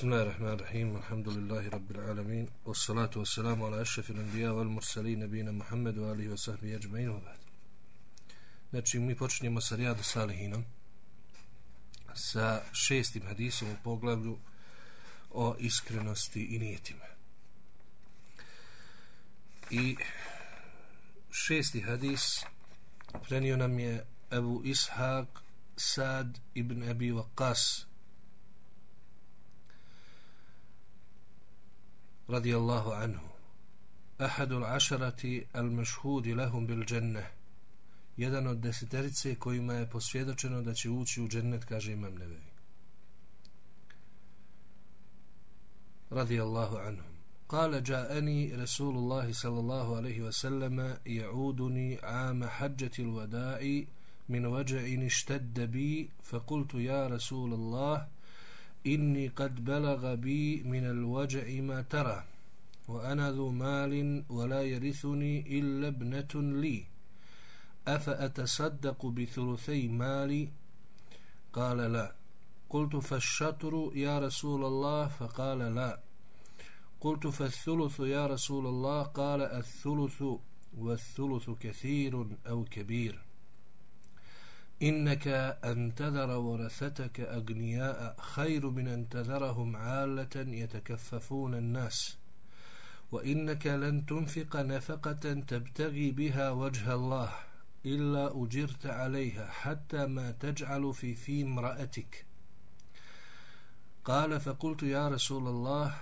Bismillahirrahmanirrahim, alhamdulillahi rabbil alamin, wassalatu wassalamu ala ashrafil anbiya wal mursali nabina Muhammedu alihi wa sahbi ajma'inu abad. Znači, mi počinjemo sa Rijadu Salihinom, sa šestim hadisom u poglavlju o iskrenosti i nijetima. I šesti hadis prenio nam je Ebu Ishaq Sad ibn Abi Waqas, رضي الله عنه أحد العشرة المشهود لهم بالجنة jedan od deseterice kojima je posvjedočeno da će ući u džennet, kaže imam nebevi. رضي الله عنهم قال جاءني رسول الله صلى الله عليه وسلم يعودني عام حجة الوداع من وجع اشتد بي فقلت يا رسول الله إني قد بلغ بي من الوجع ما ترى وأنا ذو مال ولا يرثني إلا ابنة لي. أفأتصدق بثلثي مالي؟ قال لا. قلت فالشطر يا رسول الله؟ فقال لا. قلت فالثلث يا رسول الله؟ قال الثلث والثلث كثير أو كبير. إنك أن تذر ورثتك أغنياء خير من أن تذرهم عالة يتكففون الناس. وإنك لن تنفق نفقة تبتغي بها وجه الله إلا أجرت عليها حتى ما تجعل في في امرأتك. قال فقلت يا رسول الله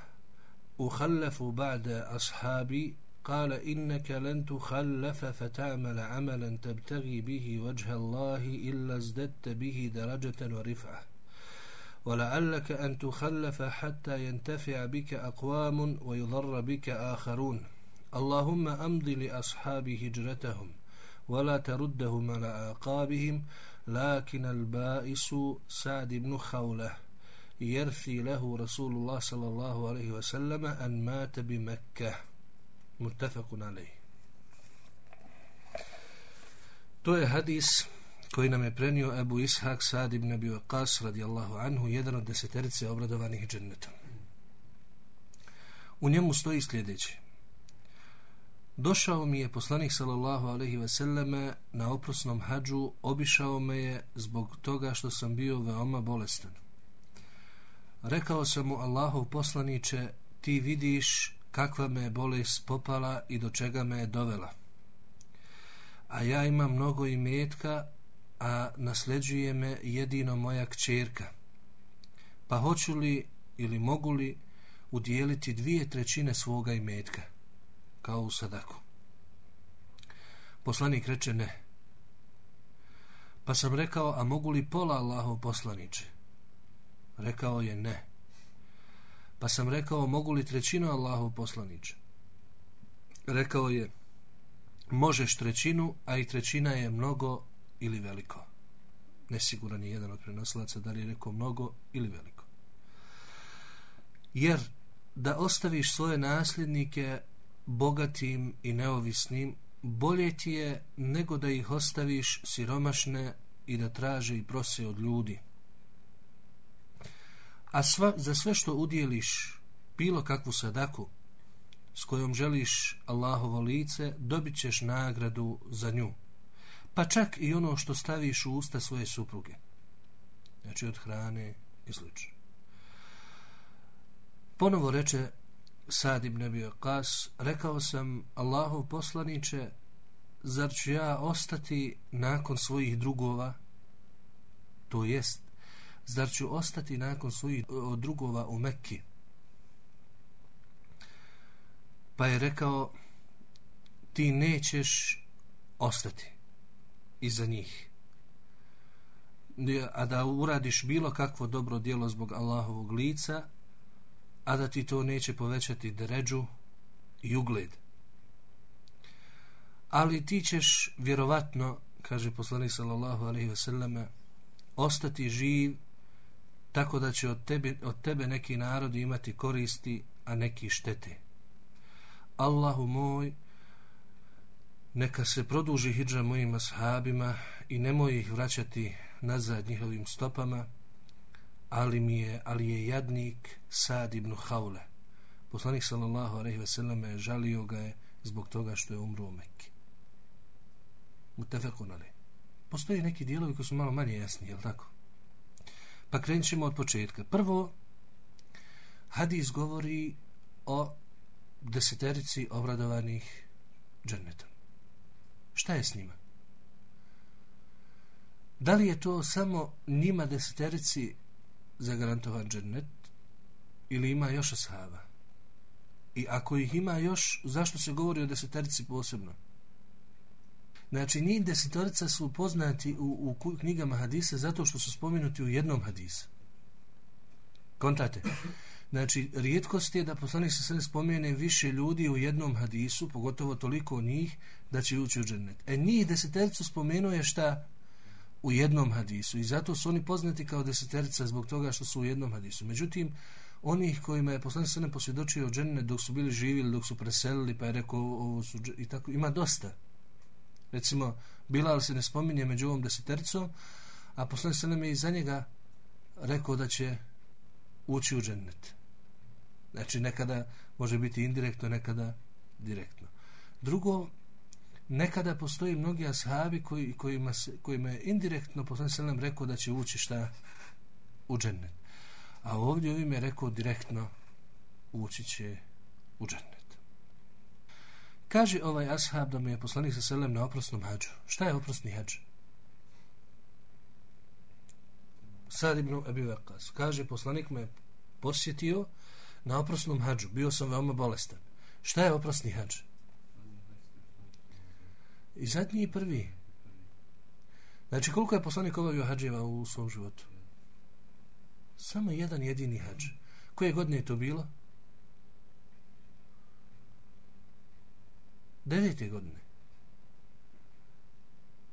أخلف بعد أصحابي قال إنك لن تخلف فتعمل عملا تبتغي به وجه الله إلا ازددت به درجة ورفعة. ولعلك أن تخلف حتى ينتفع بك أقوام ويضر بك آخرون. اللهم أمضي لأصحاب هجرتهم ولا تردهم على أعقابهم لكن البائس سعد بن خولة يرثي له رسول الله صلى الله عليه وسلم أن مات بمكة. muttafakun alej. To je hadis koji nam je prenio Ebu Ishak Sad ibn Abi Waqas radijallahu anhu, jedan od deseterice obradovanih džennetom. U njemu stoji sljedeći. Došao mi je poslanik sallallahu alaihi ve selleme na oprosnom hađu, obišao me je zbog toga što sam bio veoma bolestan. Rekao sam mu Allahov poslaniće, ti vidiš kakva me je bolest popala i do čega me je dovela. A ja imam mnogo imetka, a nasljeđuje me jedino moja kćerka. Pa hoću li ili mogu li udjeliti dvije trećine svoga imetka, kao u sadaku? Poslanik reče ne. Pa sam rekao, a mogu li pola Allahov poslaniče? Rekao je ne. Pa sam rekao, mogu li trećinu Allahov poslaniče? Rekao je, možeš trećinu, a i trećina je mnogo ili veliko. Nesiguran je jedan od prenosilaca da li je rekao mnogo ili veliko. Jer da ostaviš svoje nasljednike bogatim i neovisnim, bolje ti je nego da ih ostaviš siromašne i da traže i prose od ljudi. A sva, za sve što udjeliš bilo kakvu sadaku s kojom želiš Allahovo lice, dobit ćeš nagradu za nju pa čak i ono što staviš u usta svoje supruge. Znači od hrane i sl. Ponovo reče Sad ibn Abi Qas, rekao sam Allahov poslaniće, zar ću ja ostati nakon svojih drugova? To jest, zar ću ostati nakon svojih e, drugova u Mekki? Pa je rekao, ti nećeš ostati iza njih. A da uradiš bilo kakvo dobro dijelo zbog Allahovog lica, a da ti to neće povećati dređu i ugled. Ali ti ćeš vjerovatno, kaže poslanik sallallahu alaihi selleme ostati živ tako da će od tebe, od tebe neki narodi imati koristi, a neki štete. Allahu moj, neka se produži hijđa mojim ashabima i nemoj ih vraćati nazad njihovim stopama, ali mi je, ali je jadnik Sad ibn Haule. Poslanik sallallahu alejhi ve selleme je žalio ga je zbog toga što je umro u Mekki. Mutafekun ali. Postoji neki dijelovi koji su malo manje jasni, je li tako? Pa krenut ćemo od početka. Prvo, hadis govori o deseterici obradovanih džennetom. Šta je s njima? Da li je to samo njima deseterici zagarantovan džennet ili ima još ashaba? I ako ih ima još, zašto se govori o deseterici posebno? Znači, njih desetorica su poznati u, u knjigama hadisa zato što su spomenuti u jednom hadisu. Kontate. Znači, rijetkost je da poslanik se sve spomene više ljudi u jednom hadisu, pogotovo toliko njih, da će ući u džennet. E, njih desetericu spomenuje šta u jednom hadisu i zato su oni poznati kao deseterica zbog toga što su u jednom hadisu. Međutim, onih kojima je poslanik se posvjedočio o džennet dok su bili živi ili dok su preselili, pa je rekao ovo su i tako, ima dosta. Recimo, Bilal se ne spominje među ovom desetercom, a poslanik se je iza njega rekao da će ući u džennet. Znači, nekada može biti indirektno, nekada direktno. Drugo, nekada postoji mnogi ashabi koji, kojima, se, kojima je indirektno poslanik se nam rekao da će ući šta u džennet. A ovdje ovim je rekao direktno ući će u džennet. Kaže ovaj ashab da mu je poslanik sa selem na oprosnom hađu. Šta je oprosni hađ? Sad ibn Abi Waqas. Kaže poslanik me posjetio na oprosnom hađu. Bio sam veoma bolestan. Šta je oprosni hađ? I zadnji i prvi. Znači koliko je poslanik obavio hađeva u svom životu? Samo jedan jedini hađ. Koje godine je to bilo? Devete godine.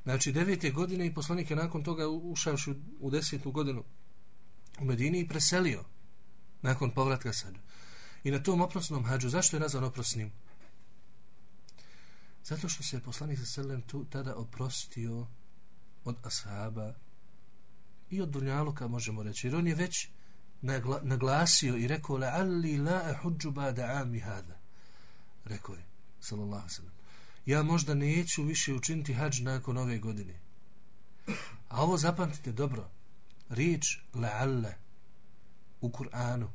Znači devete godine i poslanik je nakon toga ušao u desetu godinu u Medini i preselio nakon povratka sad. I na tom oprosnom hađu, zašto je nazvan oprosnim? Zato što se je poslanik sa selem tu tada oprostio od ashaba i od dunjaluka možemo reći. Jer on je već naglasio i rekao la alli la ahudžu bada ami hada. Rekao je, sallallahu sallam. Ja možda neću više učiniti hađ nakon ove godine. A ovo zapamtite dobro. Riječ le'alle u Kur'anu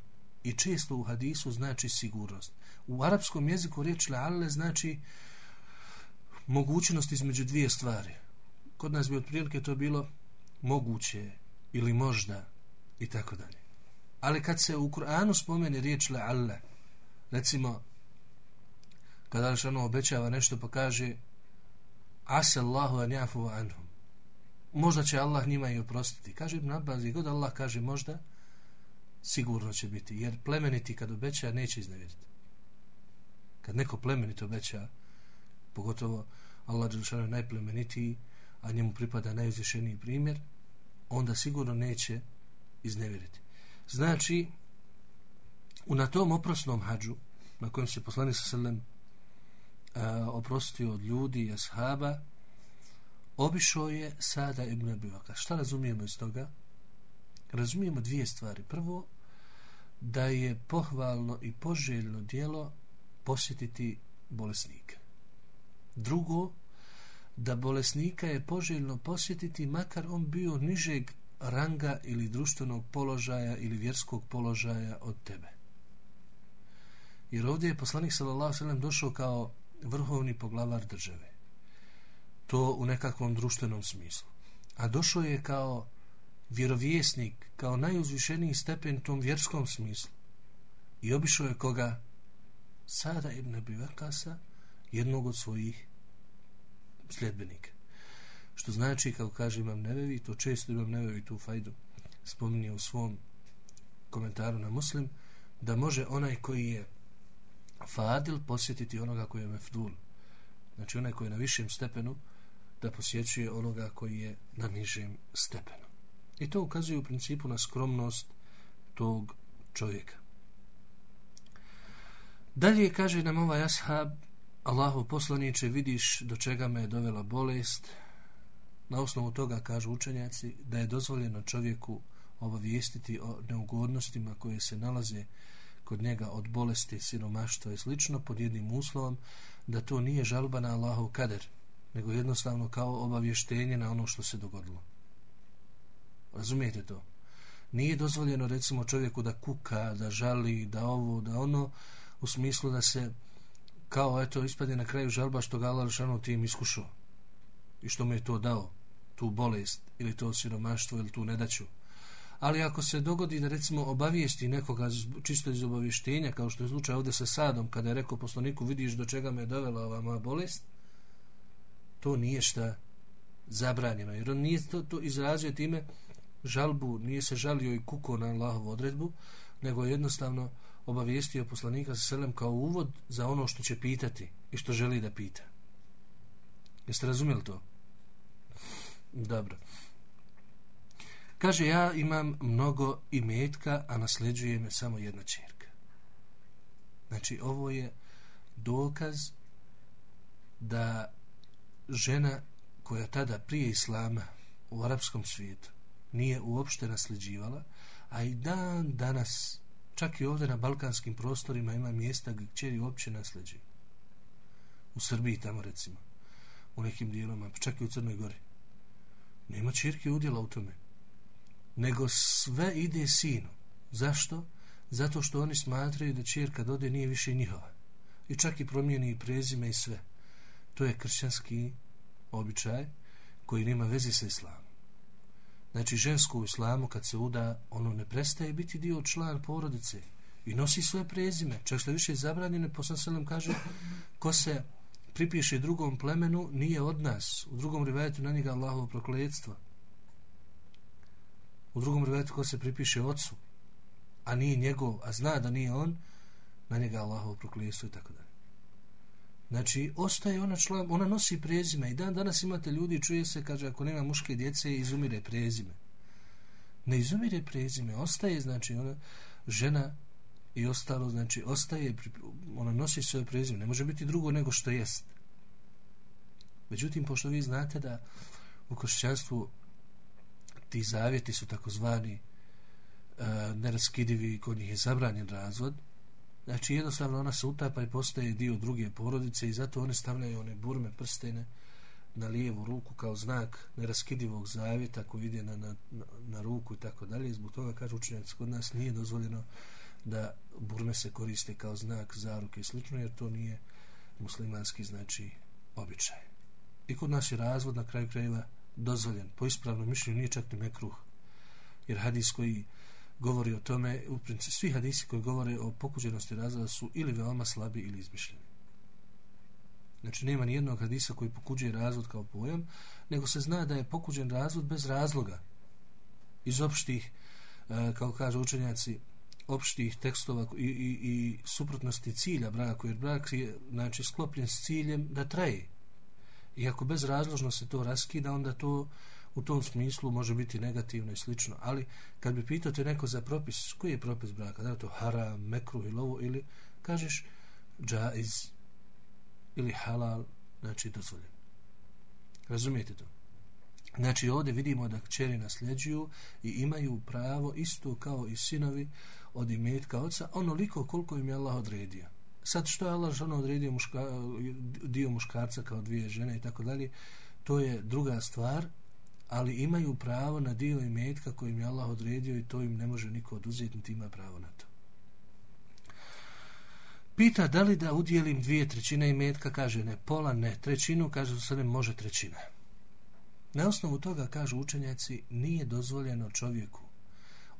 i često u hadisu znači sigurnost. U arapskom jeziku riječ le'alle znači mogućnost između dvije stvari. Kod nas bi otprilike to bilo moguće ili možda i tako dalje. Ali kad se u Kur'anu spomene riječ le'alle, recimo kada Alšanu ono obećava nešto pa kaže Asallahu an jafu anhum. Možda će Allah njima i oprostiti. Kaže Ibn Abbas i god Allah kaže možda sigurno će biti jer plemeniti kad obeća neće iznevjeriti. Kad neko plemenito obeća pogotovo Allah Đelšanu je najplemenitiji a njemu pripada najuzvišeniji primjer onda sigurno neće iznevjeriti. Znači u na tom oprosnom hađu na kojem se poslanik sa selem oprostio od ljudi i ashaba obišao je Sada ibn Abivaka šta razumijemo iz toga? Razumijemo dvije stvari. Prvo da je pohvalno i poželjno dijelo posjetiti bolesnika. Drugo da bolesnika je poželjno posjetiti makar on bio nižeg ranga ili društvenog položaja ili vjerskog položaja od tebe. Jer ovdje je poslanik sallallahu sellem došao kao vrhovni poglavar države. To u nekakvom društvenom smislu. A došao je kao vjerovjesnik kao najuzvišeniji stepen tom vjerskom smislu. I obišao je koga? Sada ibn Abi Vakasa jednog od svojih sljedbenika. Što znači kao kaže imam nevevi to često imam nevevi tu fajdu spominje u svom komentaru na muslim da može onaj koji je fadil posjetiti onoga koji je mefdul. Znači onaj koji je na višem stepenu da posjećuje onoga koji je na nižem stepenu. I to ukazuje u principu na skromnost tog čovjeka. Dalje kaže nam ovaj ashab Allahu poslaniče vidiš do čega me je dovela bolest? Na osnovu toga kažu učenjaci da je dozvoljeno čovjeku obavijestiti o neugodnostima koje se nalaze kod njega od bolesti, siromaštva i slično pod jednim uslovom da to nije žalba na Allahov kader, nego jednostavno kao obavještenje na ono što se dogodilo. Razumijete to? Nije dozvoljeno recimo čovjeku da kuka, da žali, da ovo, da ono, u smislu da se kao eto ispade na kraju žalba što ga Allah Žešanu tim iskušao i što mu je to dao, tu bolest ili to siromaštvo ili tu nedaću. Ali ako se dogodi da recimo obavijesti nekoga čisto iz obavještenja, kao što je slučaj ovdje sa Sadom, kada je rekao poslaniku vidiš do čega me je dovela ova moja bolest, to nije šta zabranjeno. Jer on nije to, to izrazio time žalbu, nije se žalio i kuko na Allahovu odredbu, nego jednostavno obavijestio poslanika sa selem kao uvod za ono što će pitati i što želi da pita. Jeste razumjeli to? Dobro. Kaže, ja imam mnogo imetka, a nasljeđuje me samo jedna čerka. Znači, ovo je dokaz da žena koja tada prije islama u arapskom svijetu nije uopšte nasljeđivala, a i dan danas, čak i ovdje na balkanskim prostorima ima mjesta gdje čeri uopće nasljeđuju. U Srbiji tamo recimo, u nekim dijeloma, pa čak i u Crnoj Gori. Nema čirke udjela u tome. Nego sve ide sinu. Zašto? Zato što oni smatraju da čirka ode nije više njihova. I čak i promijeni i prezime i sve. To je kršćanski običaj koji nema veze sa islamom. Znači, žensko u islamu kad se uda, ono ne prestaje biti dio član porodice i nosi svoje prezime. Čak što više je zabranjeno, poslan kaže, ko se pripiše drugom plemenu, nije od nas. U drugom rivajetu na njega Allahovo prokledstvo. U drugom rivajetu ko se pripiše ocu, a nije njegov, a zna da nije on, na njega Allahovo prokledstvo i tako dalje. Znači, ostaje ona član, ona nosi prezime i dan danas imate ljudi, čuje se, kaže, ako nema muške djece, izumire prezime. Ne izumire prezime, ostaje, znači, ona žena i ostalo, znači, ostaje, ona nosi svoje prezime, ne može biti drugo nego što jest. Međutim, pošto vi znate da u košćanstvu ti zavjeti su takozvani e, neraskidivi i kod njih je zabranjen razvod, Znači jednostavno ona se utapa i postaje dio druge porodice i zato one stavljaju one burme prstene na lijevu ruku kao znak neraskidivog zavjeta koji ide na, na, na ruku i tako dalje. Zbog toga kaže učenjac kod nas nije dozvoljeno da burme se koriste kao znak zaruke i slično jer to nije muslimanski znači običaj. I kod nas je razvod na kraju krajeva dozvoljen. Po ispravnom mišljenju nije čak ni mekruh. Jer hadis koji govori o tome, u principu svi hadisi koji govore o pokuđenosti razvoda su ili veoma slabi ili izmišljeni. Znači nema ni jednog hadisa koji pokuđuje razvod kao pojam, nego se zna da je pokuđen razvod bez razloga. Iz opštih, e, kao kaže učenjaci, opštih tekstova i, i, i suprotnosti cilja braka, jer brak je znači, sklopljen s ciljem da traje. I ako bezrazložno se to raskida, onda to u tom smislu može biti negativno i slično, ali kad bi pitao te neko za propis, koji je propis braka, da li to haram, mekru ili ovo, ili kažeš džaiz ili halal, znači dozvoljen. Razumijete to? Znači ovdje vidimo da kćeri nasljeđuju i imaju pravo isto kao i sinovi od imetka oca, onoliko koliko im je Allah odredio. Sad što je Allah žena odredio muška, dio muškarca kao dvije žene i tako dalje, to je druga stvar, ali imaju pravo na dio imetka kojim je Allah odredio i to im ne može niko oduzeti, niti ima pravo na to. Pita da li da udjelim dvije trećine imetka, kaže ne, pola ne, trećinu, kaže se ne, može trećina. Na osnovu toga, kažu učenjaci, nije dozvoljeno čovjeku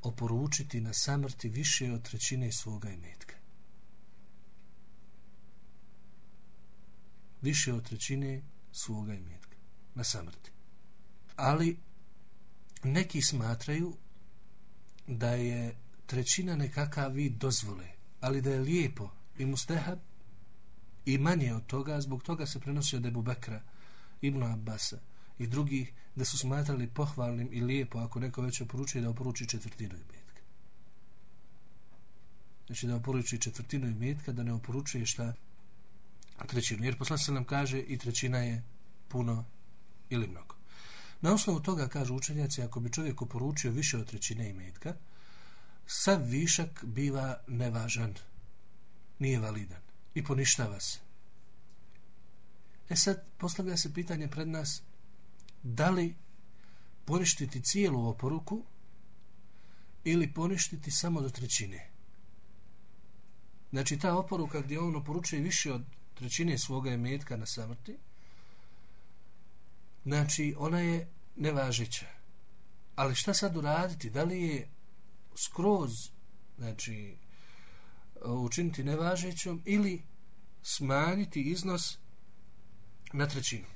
oporučiti na samrti više od trećine svoga imetka. Više od trećine svoga imetka na samrti ali neki smatraju da je trećina nekakav vid dozvole, ali da je lijepo i mustehab i manje od toga, zbog toga se prenosi od Ebu Bekra, Ibnu Abbasa i drugih da su smatrali pohvalnim i lijepo ako neko već oporučuje da oporuči četvrtinu imetka. Znači da oporuči četvrtinu imetka, da ne oporučuje šta trećinu. Jer posla se nam kaže i trećina je puno ili mnogo. Na osnovu toga, kažu učenjaci, ako bi čovjek poručio više od trećine imetka, sav višak biva nevažan, nije validan i poništava se. E sad, postavlja se pitanje pred nas, da li poništiti cijelu oporuku ili poništiti samo do trećine. Znači, ta oporuka gdje on oporučuje više od trećine svoga imetka na samrti, znači, ona je nevažeća. Ali šta sad uraditi? Da li je skroz, znači, učiniti nevažećom ili smanjiti iznos na trećinu?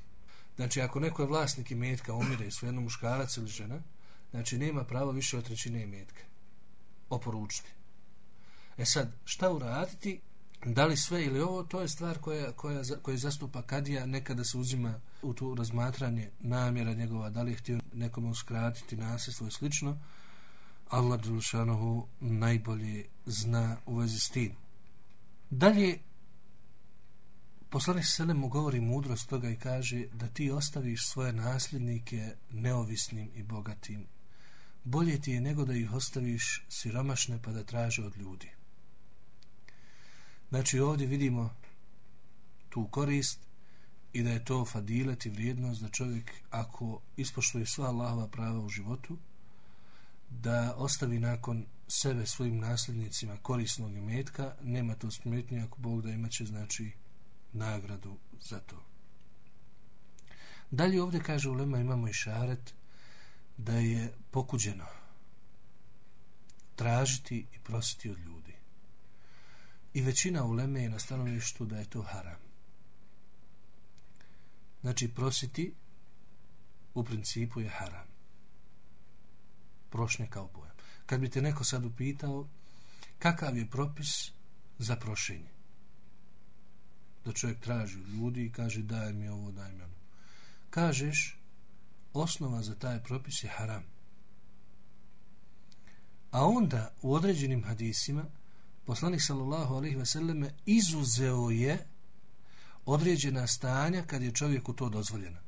Znači, ako neko je vlasnik imetka, umire jedno muškarac ili žena, znači, nema pravo više od trećine imetka. Oporučiti. E sad, šta uraditi? Da li sve ili ovo, to je stvar koja, koja, koja zastupa kadija, nekada se uzima u tu razmatranje namjera njegova, da li je htio nekom uskratiti nasljedstvo i slično. Allah Đelšanohu najbolje zna u vezi s tim. Dalje, Poslanik Selem mu govori mudrost toga i kaže da ti ostaviš svoje nasljednike neovisnim i bogatim. Bolje ti je nego da ih ostaviš siromašne pa da traže od ljudi. Znači ovdje vidimo tu korist i da je to fadilet i vrijednost da čovjek ako ispoštuje sva Allahova prava u životu da ostavi nakon sebe svojim nasljednicima korisnog imetka nema to smetnje ako Bog da imaće znači nagradu za to. Dalje ovdje kaže u Lema imamo i šaret da je pokuđeno tražiti i prositi od ljudi. I većina uleme je na stanovištu da je to haram. Znači prositi u principu je haram. Prošnje kao pojam. Kad bi te neko sad upitao kakav je propis za prošenje? da čovjek traži od ljudi i kaže daj mi ovo, daj mi ono. Kažeš, osnova za taj propis je haram. A onda u određenim hadisima poslanik sallallahu alaihi ve selleme izuzeo je određena stanja kad je čovjeku to dozvoljeno.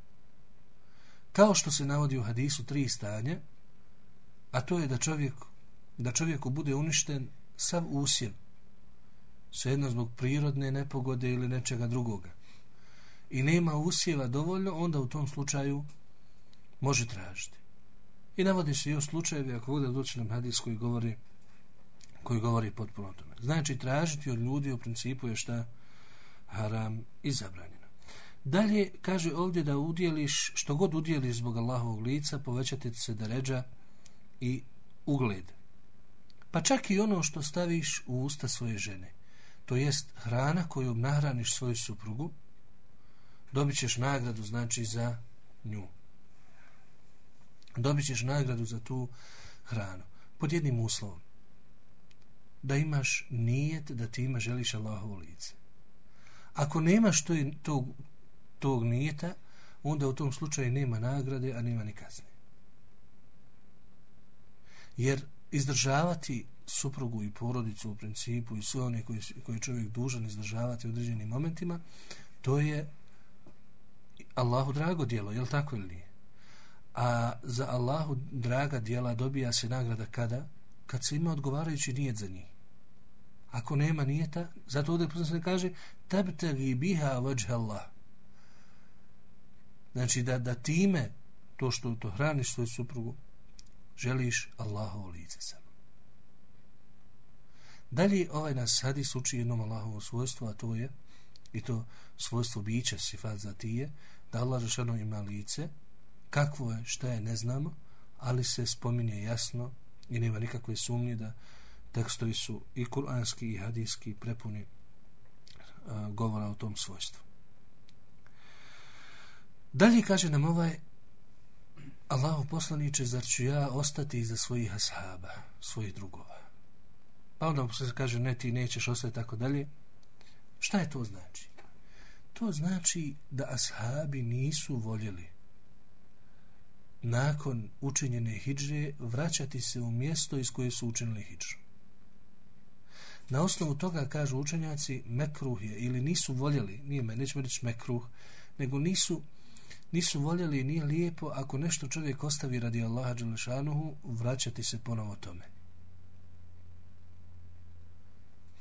Kao što se navodi u hadisu tri stanja, a to je da čovjek da čovjeku bude uništen sav usjev, svejedno zbog prirodne nepogode ili nečega drugoga i nema usjeva dovoljno, onda u tom slučaju može tražiti. I navodi se i u slučajevi, ako bude doći nam hadis koji govori, koji govori potpuno o tome. Znači, tražiti od ljudi u principu je šta haram i zabranjeno. Dalje, kaže ovdje da udjeliš, što god udjeliš zbog Allahovog lica, povećati se da ređa i ugled. Pa čak i ono što staviš u usta svoje žene to jest hrana koju nahraniš svoju suprugu, dobit ćeš nagradu, znači, za nju. Dobit ćeš nagradu za tu hranu. Pod jednim uslovom. Da imaš nijet da ti ima želiš Allahovo lice. Ako nemaš to, tog, tog nijeta, onda u tom slučaju nema nagrade, a nema ni kazne. Jer izdržavati suprugu i porodicu u principu i sve one koje, koje čovjek dužan izdržavati u određenim momentima, to je Allahu drago dijelo, je li tako ili nije? A za Allahu draga dijela dobija se nagrada kada? Kad se ima odgovarajući nijet za njih. Ako nema nijeta, zato ovdje se kaže tabtagi biha vajha Allah. Znači da, da time to što to hraniš svoju suprugu želiš Allahovo lice samo. Dalje ovaj nas hadis uči jednom Allahovo svojstvo, a to je i to svojstvo bića sifat za tije, da Allah Žešano ima lice, kakvo je, šta je, ne znamo, ali se spominje jasno i nema nikakve sumnje da tekstovi su i kuranski i hadijski prepuni e, govora o tom svojstvu. Dalje kaže nam ovaj Allahu poslaniče, zar ću ja ostati iza svojih ashaba, svojih drugova? Pa onda se kaže, ne, ti nećeš ostati tako dalje. Šta je to znači? To znači da ashabi nisu voljeli nakon učinjene hijđe vraćati se u mjesto iz koje su učinili hijđu. Na osnovu toga kažu učenjaci mekruh je ili nisu voljeli, nije me, nećemo reći mekruh, nego nisu nisu voljeli nije lijepo ako nešto čovjek ostavi radi Allaha Đelešanuhu vraćati se ponovo tome.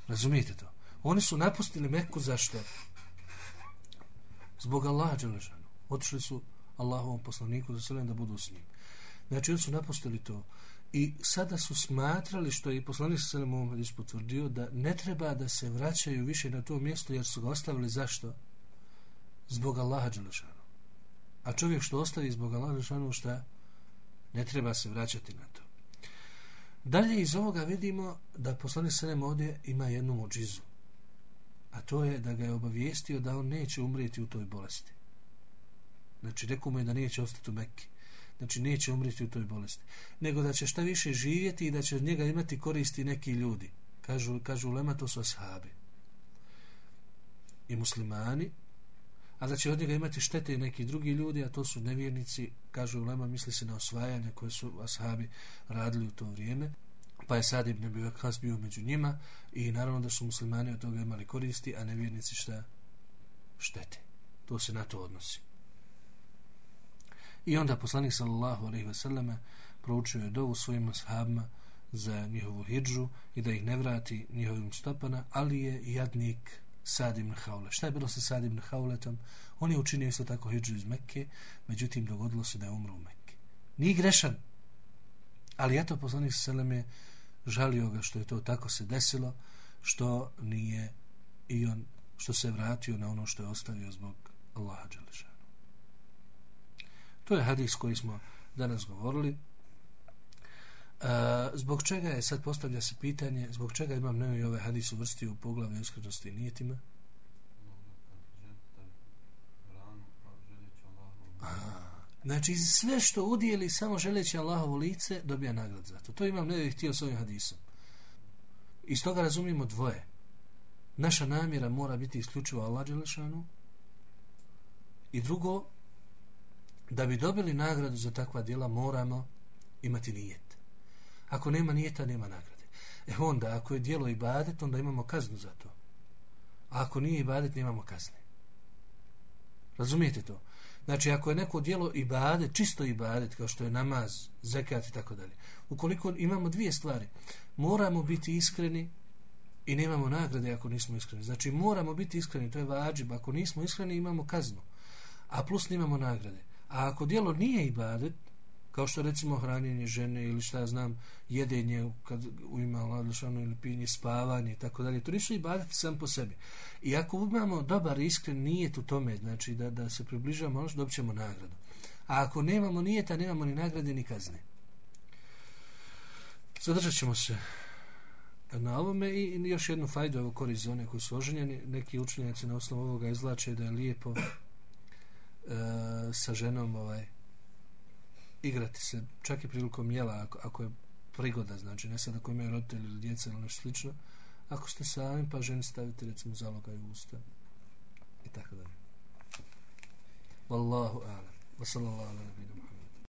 Razumijete to? Oni su napustili Meku zašto? Zbog Allaha Đelešanuhu. Otišli su Allahovom poslaniku za sve da budu s njim. Znači oni su napustili to. I sada su smatrali, što je i poslanik sa selem ovom hadisu potvrdio, da ne treba da se vraćaju više na to mjesto jer su ga ostavili zašto? Zbog Allaha Đelešanu. A čovjek što ostavi zbog Allaha Đelešanu šta? Ne treba se vraćati na to. Dalje iz ovoga vidimo da poslanik sa selem ovdje ima jednu mođizu. A to je da ga je obavijestio da on neće umrijeti u toj bolesti. Znači, rekao mu je da neće ostati u Mekke znači neće umriti u toj bolesti, nego da će šta više živjeti i da će od njega imati koristi neki ljudi. Kažu, kažu Lema, to su ashabi. I muslimani, a da će od njega imati štete i neki drugi ljudi, a to su nevjernici, kažu Lema, misli se na osvajanje koje su ashabi radili u to vrijeme. Pa je sad ibn bio kas bio među njima i naravno da su muslimani od toga imali koristi, a nevjernici šta štete. To se na to odnosi. I onda poslanik sallallahu alejhi ve selleme proučio je dovu svojim ashabima za njihovu hidžu i da ih ne vrati njihovim stopana, ali je jadnik Sad ibn Haule. Šta je bilo sa Sad ibn Hauletom? On je učinio isto tako hidžu iz Mekke, međutim dogodilo se da je umro u Mekke. Nije grešan, ali eto poslanik sallallahu je žalio ga što je to tako se desilo, što nije i on što se vratio na ono što je ostavio zbog Allaha dželeša. To je hadis koji smo danas govorili. E, zbog čega je, sad postavlja se pitanje, zbog čega imam nevi ove ovaj hadis uvrstio u poglavlju iskrenosti i nijetima? Znači, sve što udijeli samo želeći Allahovo lice, dobija nagrad za to. To imam ne htio s ovim hadisom. Iz toga razumijemo dvoje. Naša namjera mora biti isključivo Allah Đelešanu i drugo, da bi dobili nagradu za takva djela moramo imati nijet. Ako nema nijeta, nema nagrade. E onda, ako je djelo ibadet, onda imamo kaznu za to. A ako nije ibadet, nemamo kazne. Razumijete to? Znači, ako je neko djelo ibadet, čisto ibadet, kao što je namaz, zekat i tako dalje, ukoliko imamo dvije stvari, moramo biti iskreni i nemamo nagrade ako nismo iskreni. Znači, moramo biti iskreni, to je vađib. Ako nismo iskreni, imamo kaznu. A plus nemamo nagrade. A ako dijelo nije ibadet, kao što recimo hranjenje žene ili šta ja znam, jedenje kad u ima ladlišano ili pinje, spavanje i tako dalje, to nisu ibadet sam po sebi. I ako imamo dobar iskren nijet u tome, znači da, da se približamo, ono što dobit ćemo nagradu. A ako nemamo nijeta, nemamo ni nagrade ni kazne. Zadržat ćemo se na ovome i još jednu fajdu evo korist za one koji su oženjeni. Neki učenjaci na osnovu ovoga izlače da je lijepo E, sa ženom ovaj igrati se čak i prilikom jela ako, ako je prigoda znači ne sad ako imaju roditelji ili djeca ili nešto slično ako ste sami pa ženi stavite recimo zaloga i usta i tako dalje. Wallahu a'lam. Wa sallallahu ala nabina